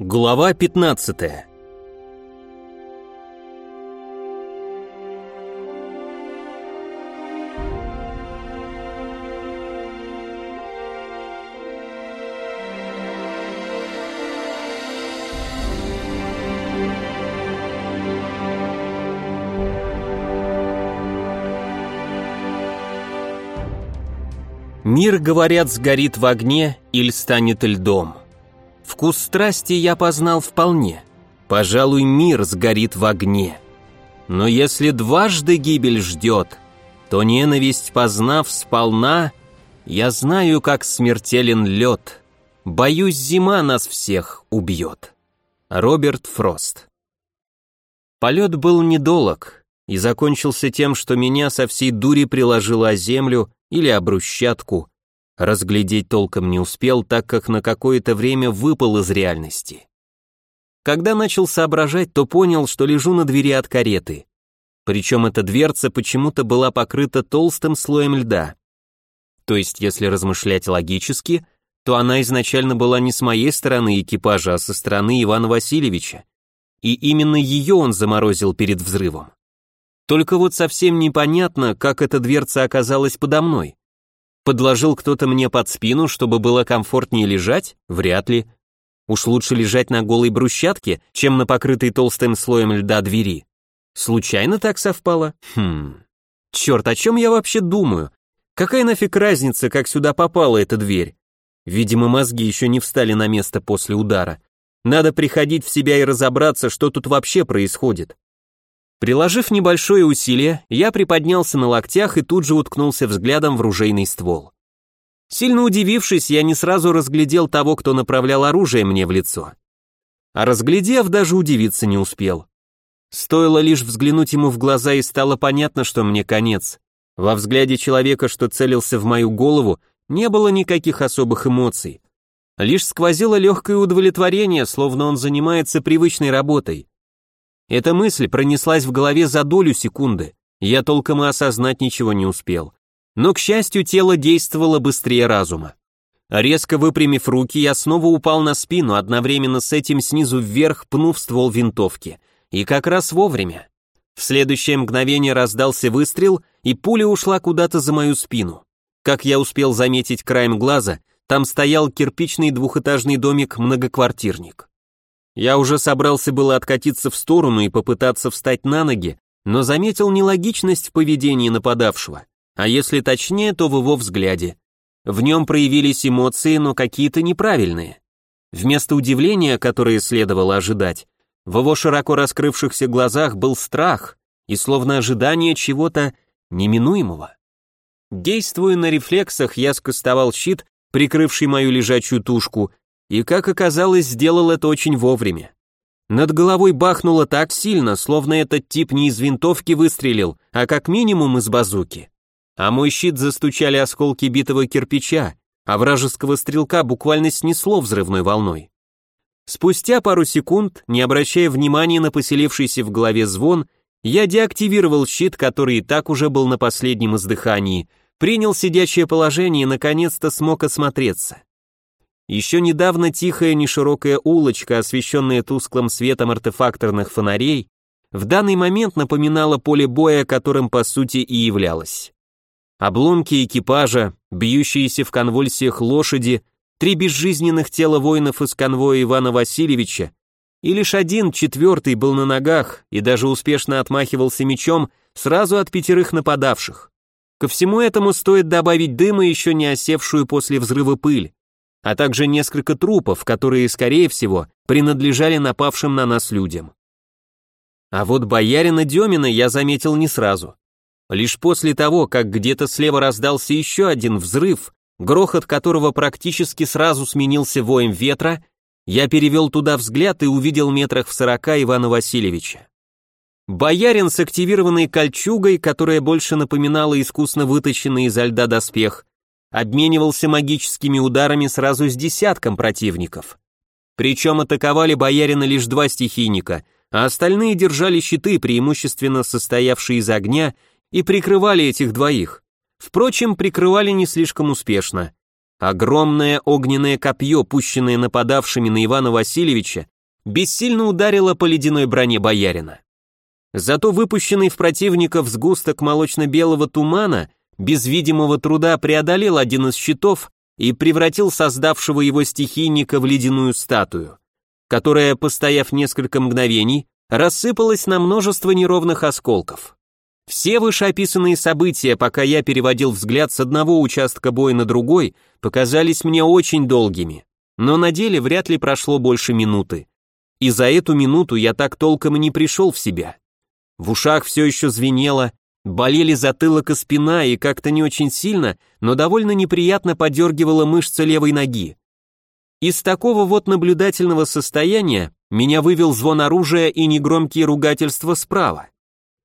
Глава 15 Мир, говорят, сгорит в огне или станет льдом. Вкус страсти я познал вполне. Пожалуй, мир сгорит в огне. Но если дважды гибель ждет, то ненависть познав сполна, я знаю, как смертелен лед. Боюсь, зима нас всех убьет. Роберт Фрост Полет был недолог и закончился тем, что меня со всей дури приложило о землю или о брусчатку, Разглядеть толком не успел, так как на какое-то время выпал из реальности. Когда начал соображать, то понял, что лежу на двери от кареты. Причем эта дверца почему-то была покрыта толстым слоем льда. То есть, если размышлять логически, то она изначально была не с моей стороны экипажа, а со стороны Ивана Васильевича. И именно ее он заморозил перед взрывом. Только вот совсем непонятно, как эта дверца оказалась подо мной. Подложил кто-то мне под спину, чтобы было комфортнее лежать? Вряд ли. Уж лучше лежать на голой брусчатке, чем на покрытой толстым слоем льда двери. Случайно так совпало? Хм. Черт, о чем я вообще думаю? Какая нафиг разница, как сюда попала эта дверь? Видимо, мозги еще не встали на место после удара. Надо приходить в себя и разобраться, что тут вообще происходит. Приложив небольшое усилие, я приподнялся на локтях и тут же уткнулся взглядом в ружейный ствол. Сильно удивившись, я не сразу разглядел того, кто направлял оружие мне в лицо. А разглядев, даже удивиться не успел. Стоило лишь взглянуть ему в глаза, и стало понятно, что мне конец. Во взгляде человека, что целился в мою голову, не было никаких особых эмоций. Лишь сквозило легкое удовлетворение, словно он занимается привычной работой. Эта мысль пронеслась в голове за долю секунды, я толком и осознать ничего не успел. Но, к счастью, тело действовало быстрее разума. Резко выпрямив руки, я снова упал на спину, одновременно с этим снизу вверх пнув ствол винтовки. И как раз вовремя. В следующее мгновение раздался выстрел, и пуля ушла куда-то за мою спину. Как я успел заметить краем глаза, там стоял кирпичный двухэтажный домик-многоквартирник. Я уже собрался было откатиться в сторону и попытаться встать на ноги, но заметил нелогичность в поведении нападавшего, а если точнее, то в его взгляде. В нем проявились эмоции, но какие-то неправильные. Вместо удивления, которое следовало ожидать, в его широко раскрывшихся глазах был страх и словно ожидание чего-то неминуемого. Действуя на рефлексах, я скостовал щит, прикрывший мою лежачую тушку, и, как оказалось, сделал это очень вовремя. Над головой бахнуло так сильно, словно этот тип не из винтовки выстрелил, а как минимум из базуки. А мой щит застучали осколки битого кирпича, а вражеского стрелка буквально снесло взрывной волной. Спустя пару секунд, не обращая внимания на поселившийся в голове звон, я деактивировал щит, который и так уже был на последнем издыхании, принял сидячее положение и наконец-то смог осмотреться. Еще недавно тихая неширокая улочка, освещенная тусклым светом артефакторных фонарей, в данный момент напоминала поле боя, которым по сути и являлось. Обломки экипажа, бьющиеся в конвульсиях лошади, три безжизненных тела воинов из конвоя Ивана Васильевича, и лишь один, четвертый, был на ногах и даже успешно отмахивался мечом сразу от пятерых нападавших. Ко всему этому стоит добавить дыма, еще не осевшую после взрыва пыль а также несколько трупов, которые, скорее всего, принадлежали напавшим на нас людям. А вот боярина Демина я заметил не сразу. Лишь после того, как где-то слева раздался еще один взрыв, грохот которого практически сразу сменился воем ветра, я перевел туда взгляд и увидел метрах в сорока Ивана Васильевича. Боярин с активированной кольчугой, которая больше напоминала искусно выточенный изо льда доспех, обменивался магическими ударами сразу с десятком противников. Причем атаковали боярина лишь два стихийника, а остальные держали щиты, преимущественно состоявшие из огня, и прикрывали этих двоих. Впрочем, прикрывали не слишком успешно. Огромное огненное копье, пущенное нападавшими на Ивана Васильевича, бессильно ударило по ледяной броне боярина. Зато выпущенный в противников сгусток молочно-белого тумана без видимого труда преодолел один из щитов и превратил создавшего его стихийника в ледяную статую, которая, постояв несколько мгновений, рассыпалась на множество неровных осколков. Все вышеописанные события, пока я переводил взгляд с одного участка боя на другой, показались мне очень долгими, но на деле вряд ли прошло больше минуты. И за эту минуту я так толком и не пришел в себя. В ушах все еще звенело, болели затылок и спина, и как-то не очень сильно, но довольно неприятно подергивала мышца левой ноги. Из такого вот наблюдательного состояния меня вывел звон оружия и негромкие ругательства справа.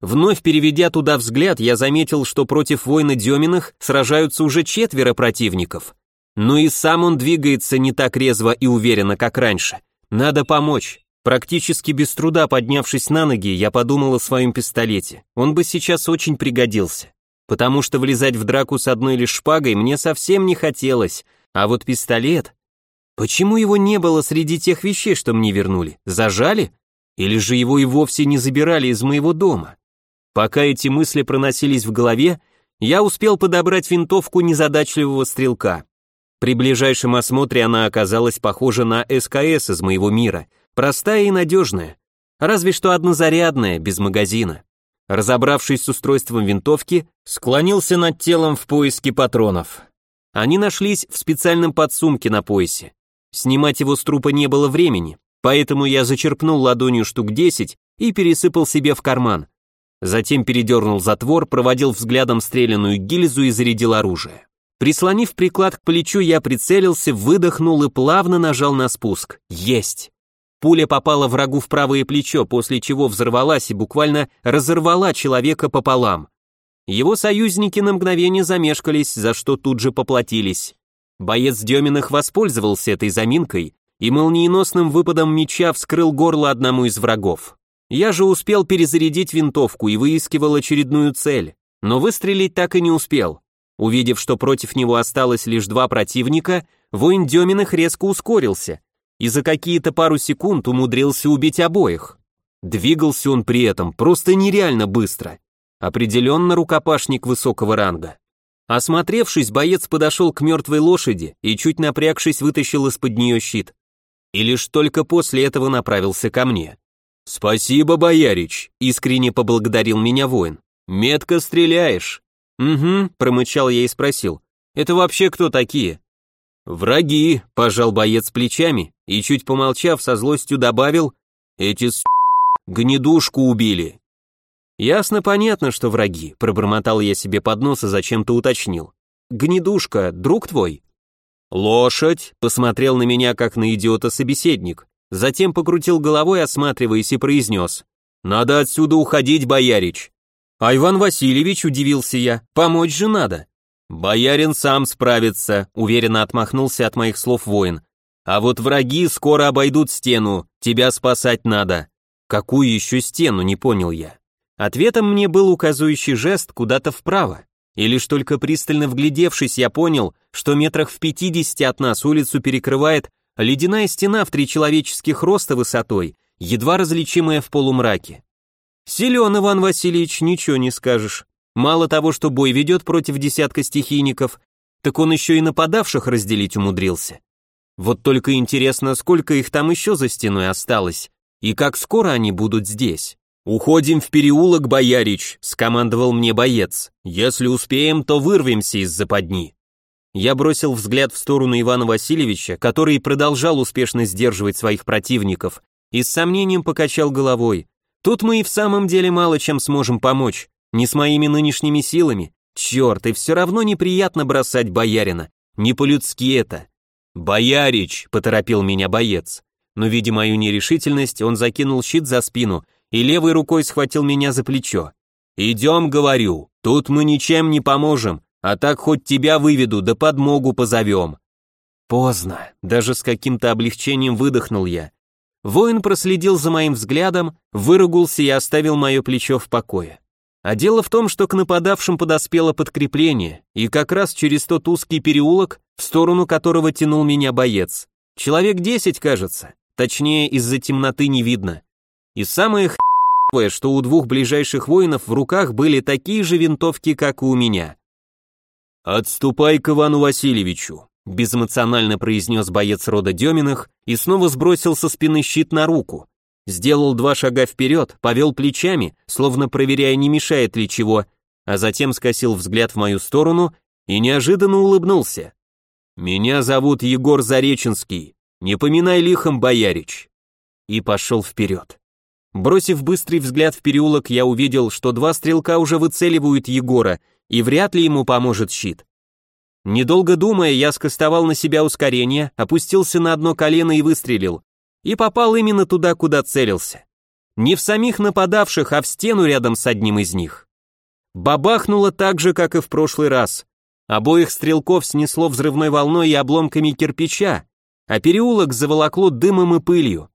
Вновь переведя туда взгляд, я заметил, что против воина Деминых сражаются уже четверо противников. Но и сам он двигается не так резво и уверенно, как раньше. Надо помочь. Практически без труда поднявшись на ноги, я подумал о своем пистолете. Он бы сейчас очень пригодился. Потому что влезать в драку с одной лишь шпагой мне совсем не хотелось, а вот пистолет... Почему его не было среди тех вещей, что мне вернули? Зажали? Или же его и вовсе не забирали из моего дома? Пока эти мысли проносились в голове, я успел подобрать винтовку незадачливого стрелка. При ближайшем осмотре она оказалась похожа на СКС из моего мира — Простая и надежная, разве что однозарядная, без магазина. Разобравшись с устройством винтовки, склонился над телом в поиске патронов. Они нашлись в специальном подсумке на поясе. Снимать его с трупа не было времени, поэтому я зачерпнул ладонью штук 10 и пересыпал себе в карман. Затем передернул затвор, проводил взглядом стрелянную гильзу и зарядил оружие. Прислонив приклад к плечу, я прицелился, выдохнул и плавно нажал на спуск. Есть! Пуля попала врагу в правое плечо, после чего взорвалась и буквально разорвала человека пополам. Его союзники на мгновение замешкались, за что тут же поплатились. Боец Деминых воспользовался этой заминкой и молниеносным выпадом меча вскрыл горло одному из врагов. Я же успел перезарядить винтовку и выискивал очередную цель, но выстрелить так и не успел. Увидев, что против него осталось лишь два противника, воин Деминых резко ускорился, и за какие-то пару секунд умудрился убить обоих. Двигался он при этом просто нереально быстро. Определенно рукопашник высокого ранга. Осмотревшись, боец подошел к мертвой лошади и, чуть напрягшись, вытащил из-под нее щит. И лишь только после этого направился ко мне. «Спасибо, боярич», — искренне поблагодарил меня воин. «Метко стреляешь». «Угу», — промычал я и спросил. «Это вообще кто такие?» «Враги», — пожал боец плечами и, чуть помолчав, со злостью добавил, «Эти с... гнедушку убили». «Ясно, понятно, что враги», — пробормотал я себе под нос и зачем-то уточнил. «Гнедушка, друг твой?» «Лошадь», — посмотрел на меня, как на идиота собеседник, затем покрутил головой, осматриваясь, и произнес, «Надо отсюда уходить, боярич». «А Иван Васильевич», — удивился я, — «помочь же надо». «Боярин сам справится», — уверенно отмахнулся от моих слов воин. «А вот враги скоро обойдут стену, тебя спасать надо». «Какую еще стену?» — не понял я. Ответом мне был указывающий жест куда-то вправо. И лишь только пристально вглядевшись, я понял, что метрах в пятидесяти от нас улицу перекрывает ледяная стена в три человеческих роста высотой, едва различимая в полумраке. Силен, Иван Васильевич, ничего не скажешь. Мало того, что бой ведет против десятка стихийников, так он еще и нападавших разделить умудрился. Вот только интересно, сколько их там еще за стеной осталось, и как скоро они будут здесь. «Уходим в переулок, боярич», — скомандовал мне боец. «Если успеем, то вырвемся из западни». Я бросил взгляд в сторону Ивана Васильевича, который продолжал успешно сдерживать своих противников, и с сомнением покачал головой. «Тут мы и в самом деле мало чем сможем помочь. Не с моими нынешними силами. Черт, и все равно неприятно бросать боярина. Не по-людски это. «Боярич!» — поторопил меня боец. Но, видя мою нерешительность, он закинул щит за спину и левой рукой схватил меня за плечо. «Идем, говорю, тут мы ничем не поможем, а так хоть тебя выведу, да подмогу позовем». Поздно, даже с каким-то облегчением выдохнул я. Воин проследил за моим взглядом, выругался и оставил мое плечо в покое. А дело в том, что к нападавшим подоспело подкрепление, и как раз через тот узкий переулок, в сторону которого тянул меня боец. Человек десять, кажется, точнее из-за темноты не видно. И самое х**вое, что у двух ближайших воинов в руках были такие же винтовки, как и у меня. «Отступай к Ивану Васильевичу», безэмоционально произнес боец рода Деминых и снова сбросил со спины щит на руку. Сделал два шага вперед, повел плечами, словно проверяя, не мешает ли чего, а затем скосил взгляд в мою сторону и неожиданно улыбнулся. «Меня зовут Егор Зареченский, не поминай лихом, боярич!» И пошел вперед. Бросив быстрый взгляд в переулок, я увидел, что два стрелка уже выцеливают Егора, и вряд ли ему поможет щит. Недолго думая, я скостовал на себя ускорение, опустился на одно колено и выстрелил. И попал именно туда, куда целился. Не в самих нападавших, а в стену рядом с одним из них. Бабахнуло так же, как и в прошлый раз. Обоих стрелков снесло взрывной волной и обломками кирпича, а переулок заволокло дымом и пылью.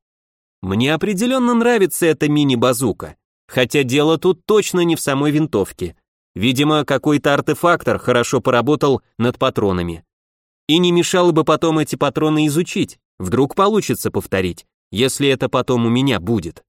Мне определенно нравится эта мини-базука, хотя дело тут точно не в самой винтовке. Видимо, какой-то артефактор хорошо поработал над патронами. И не мешало бы потом эти патроны изучить, вдруг получится повторить, если это потом у меня будет.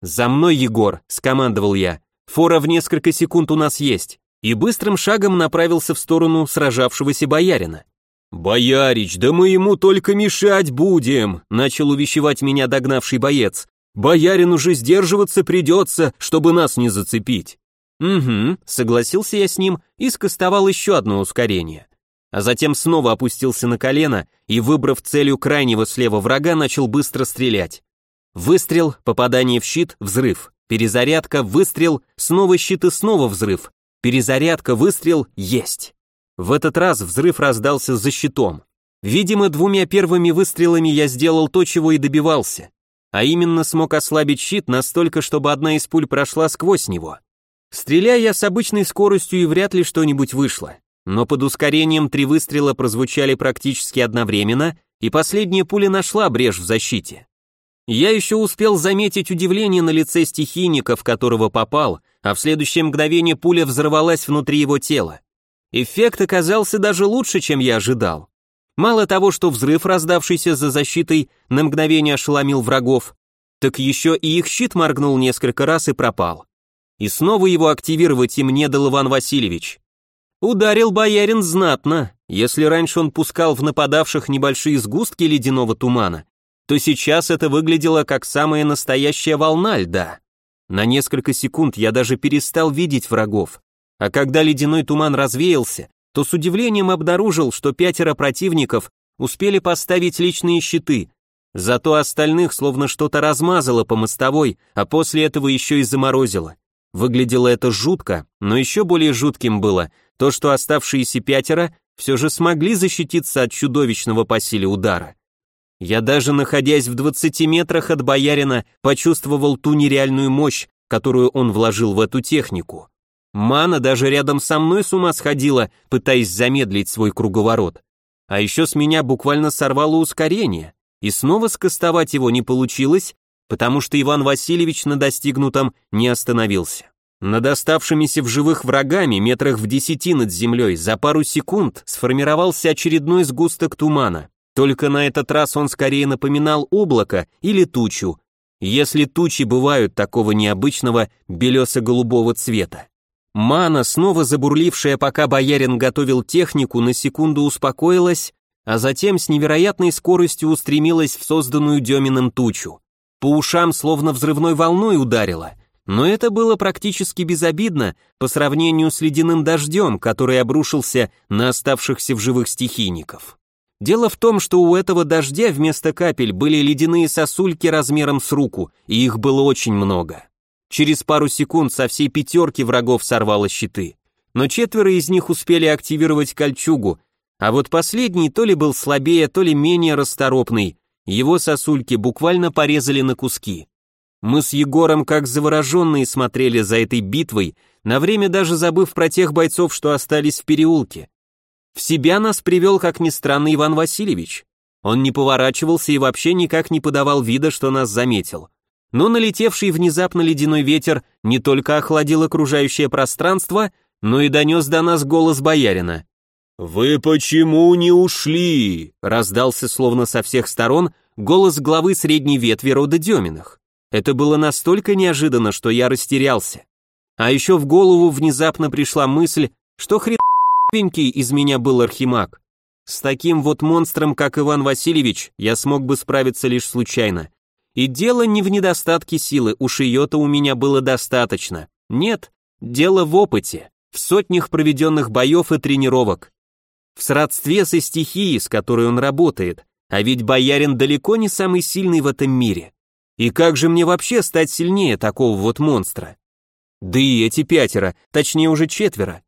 «За мной, Егор!» — скомандовал я. «Фора в несколько секунд у нас есть!» И быстрым шагом направился в сторону сражавшегося боярина. «Боярич, да мы ему только мешать будем!» — начал увещевать меня догнавший боец. «Боярин уже сдерживаться придется, чтобы нас не зацепить!» «Угу», согласился я с ним и скостовал еще одно ускорение. А затем снова опустился на колено и, выбрав целью крайнего слева врага, начал быстро стрелять. Выстрел, попадание в щит, взрыв. Перезарядка, выстрел, снова щит и снова взрыв. Перезарядка, выстрел, есть. В этот раз взрыв раздался за щитом. Видимо, двумя первыми выстрелами я сделал то, чего и добивался. А именно смог ослабить щит настолько, чтобы одна из пуль прошла сквозь него. Стреляя я с обычной скоростью и вряд ли что-нибудь вышло. Но под ускорением три выстрела прозвучали практически одновременно, и последняя пуля нашла брешь в защите. Я еще успел заметить удивление на лице стихийника, в которого попал, а в следующее мгновение пуля взорвалась внутри его тела. Эффект оказался даже лучше, чем я ожидал. Мало того, что взрыв, раздавшийся за защитой, на мгновение ошеломил врагов, так еще и их щит моргнул несколько раз и пропал и снова его активировать им не дал Иван Васильевич. Ударил боярин знатно, если раньше он пускал в нападавших небольшие сгустки ледяного тумана, то сейчас это выглядело как самая настоящая волна льда. На несколько секунд я даже перестал видеть врагов, а когда ледяной туман развеялся, то с удивлением обнаружил, что пятеро противников успели поставить личные щиты, зато остальных словно что-то размазало по мостовой, а после этого еще и заморозило. Выглядело это жутко, но еще более жутким было то, что оставшиеся пятеро все же смогли защититься от чудовищного по силе удара. Я даже находясь в 20 метрах от боярина, почувствовал ту нереальную мощь, которую он вложил в эту технику. Мана даже рядом со мной с ума сходила, пытаясь замедлить свой круговорот. А еще с меня буквально сорвало ускорение, и снова скостовать его не получилось, потому что Иван Васильевич на достигнутом не остановился. Над оставшимися в живых врагами, метрах в десяти над землей, за пару секунд сформировался очередной сгусток тумана. Только на этот раз он скорее напоминал облако или тучу, если тучи бывают такого необычного белесо-голубого цвета. Мана, снова забурлившая, пока боярин готовил технику, на секунду успокоилась, а затем с невероятной скоростью устремилась в созданную Деминым тучу. По ушам словно взрывной волной ударило, но это было практически безобидно по сравнению с ледяным дождем, который обрушился на оставшихся в живых стихийников. Дело в том, что у этого дождя вместо капель были ледяные сосульки размером с руку, и их было очень много. Через пару секунд со всей пятерки врагов сорвало щиты, но четверо из них успели активировать кольчугу, а вот последний то ли был слабее, то ли менее расторопный, его сосульки буквально порезали на куски. Мы с Егором как завороженные смотрели за этой битвой, на время даже забыв про тех бойцов, что остались в переулке. В себя нас привел, как ни странно, Иван Васильевич. Он не поворачивался и вообще никак не подавал вида, что нас заметил. но налетевший внезапно ледяной ветер не только охладил окружающее пространство, но и донес до нас голос боярина. «Вы почему не ушли?» — раздался словно со всех сторон голос главы средней ветви рода Деминых. Это было настолько неожиданно, что я растерялся. А еще в голову внезапно пришла мысль, что хреновенький из меня был архимаг. С таким вот монстром, как Иван Васильевич, я смог бы справиться лишь случайно. И дело не в недостатке силы, уж ее-то у меня было достаточно. Нет, дело в опыте, в сотнях проведенных боев и тренировок. В сродстве со стихией, с которой он работает, а ведь боярин далеко не самый сильный в этом мире. И как же мне вообще стать сильнее такого вот монстра? Да и эти пятеро, точнее уже четверо,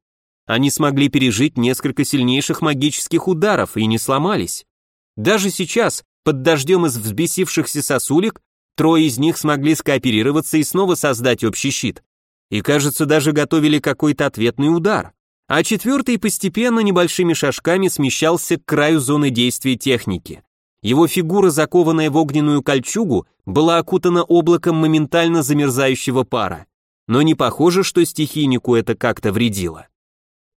они смогли пережить несколько сильнейших магических ударов и не сломались. Даже сейчас, под дождем из взбесившихся сосулек, трое из них смогли скооперироваться и снова создать общий щит. И, кажется, даже готовили какой-то ответный удар. А четвертый постепенно небольшими шажками смещался к краю зоны действия техники. Его фигура, закованная в огненную кольчугу, была окутана облаком моментально замерзающего пара. Но не похоже, что стихийнику это как-то вредило.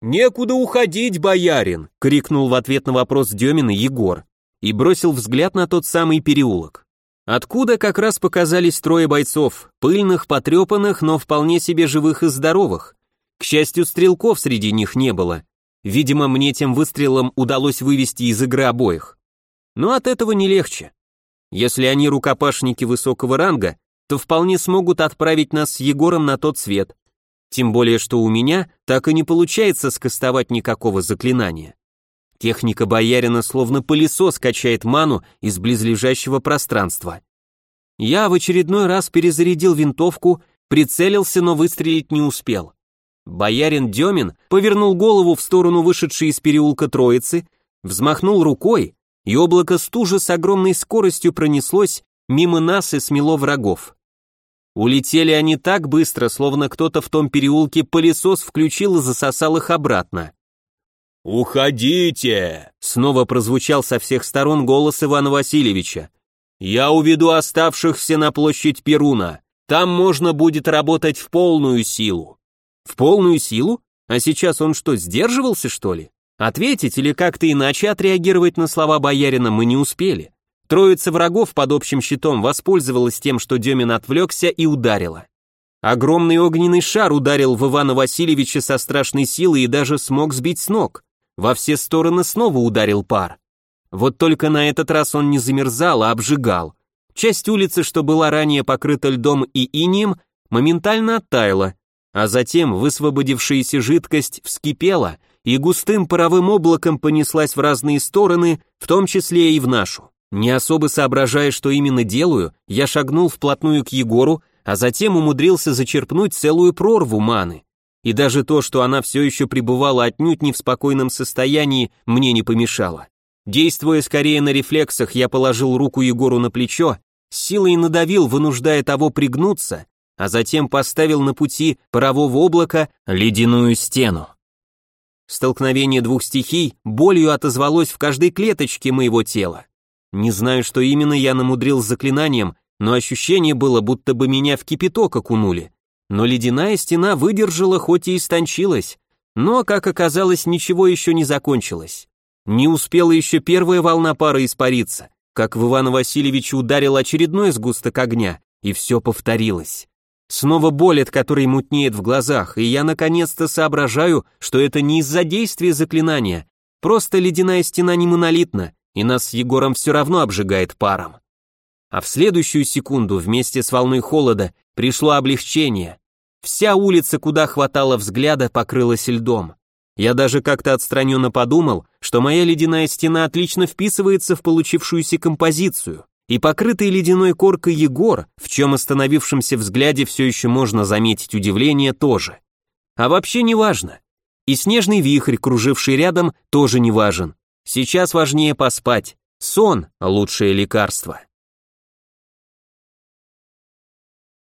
«Некуда уходить, боярин!» — крикнул в ответ на вопрос Демина Егор и бросил взгляд на тот самый переулок. Откуда как раз показались трое бойцов, пыльных, потрепанных, но вполне себе живых и здоровых. К счастью, стрелков среди них не было. Видимо, мне тем выстрелом удалось вывести из игры обоих. Но от этого не легче. Если они рукопашники высокого ранга, то вполне смогут отправить нас с Егором на тот свет, тем более, что у меня так и не получается скостовать никакого заклинания. Техника боярина словно пылесос качает ману из близлежащего пространства. Я в очередной раз перезарядил винтовку, прицелился, но выстрелить не успел. Боярин Демин повернул голову в сторону вышедшей из переулка троицы, взмахнул рукой, и облако стужи с огромной скоростью пронеслось мимо нас и смело врагов. Улетели они так быстро, словно кто-то в том переулке пылесос включил и засосал их обратно. «Уходите!» — снова прозвучал со всех сторон голос Ивана Васильевича. «Я уведу оставшихся на площадь Перуна. Там можно будет работать в полную силу». «В полную силу? А сейчас он что, сдерживался, что ли?» Ответить или как-то иначе отреагировать на слова боярина мы не успели. Троица врагов под общим щитом воспользовалась тем, что Демин отвлекся и ударила. Огромный огненный шар ударил в Ивана Васильевича со страшной силой и даже смог сбить с ног. Во все стороны снова ударил пар. Вот только на этот раз он не замерзал, а обжигал. Часть улицы, что была ранее покрыта льдом и инием, моментально оттаяла, а затем высвободившаяся жидкость вскипела и густым паровым облаком понеслась в разные стороны, в том числе и в нашу. Не особо соображая, что именно делаю, я шагнул вплотную к Егору, а затем умудрился зачерпнуть целую прорву маны. И даже то, что она все еще пребывала отнюдь не в спокойном состоянии, мне не помешало. Действуя скорее на рефлексах, я положил руку Егору на плечо, силой надавил, вынуждая того пригнуться, а затем поставил на пути парового облака ледяную стену. Столкновение двух стихий болью отозвалось в каждой клеточке моего тела. Не знаю, что именно я намудрил с заклинанием, но ощущение было, будто бы меня в кипяток окунули. Но ледяная стена выдержала, хоть и истончилась. Но, как оказалось, ничего еще не закончилось. Не успела еще первая волна пара испариться, как в Ивана Васильевича ударил очередной сгусток огня, и все повторилось. Снова боль, от которой мутнеет в глазах, и я наконец-то соображаю, что это не из-за действия заклинания, просто ледяная стена не монолитна, и нас с Егором все равно обжигает паром. А в следующую секунду вместе с волной холода пришло облегчение. Вся улица, куда хватало взгляда, покрылась льдом. Я даже как-то отстраненно подумал, что моя ледяная стена отлично вписывается в получившуюся композицию, и покрытый ледяной коркой Егор, в чем остановившемся взгляде все еще можно заметить удивление, тоже. А вообще не важно. И снежный вихрь, круживший рядом, тоже не важен. Сейчас важнее поспать. Сон – лучшее лекарство.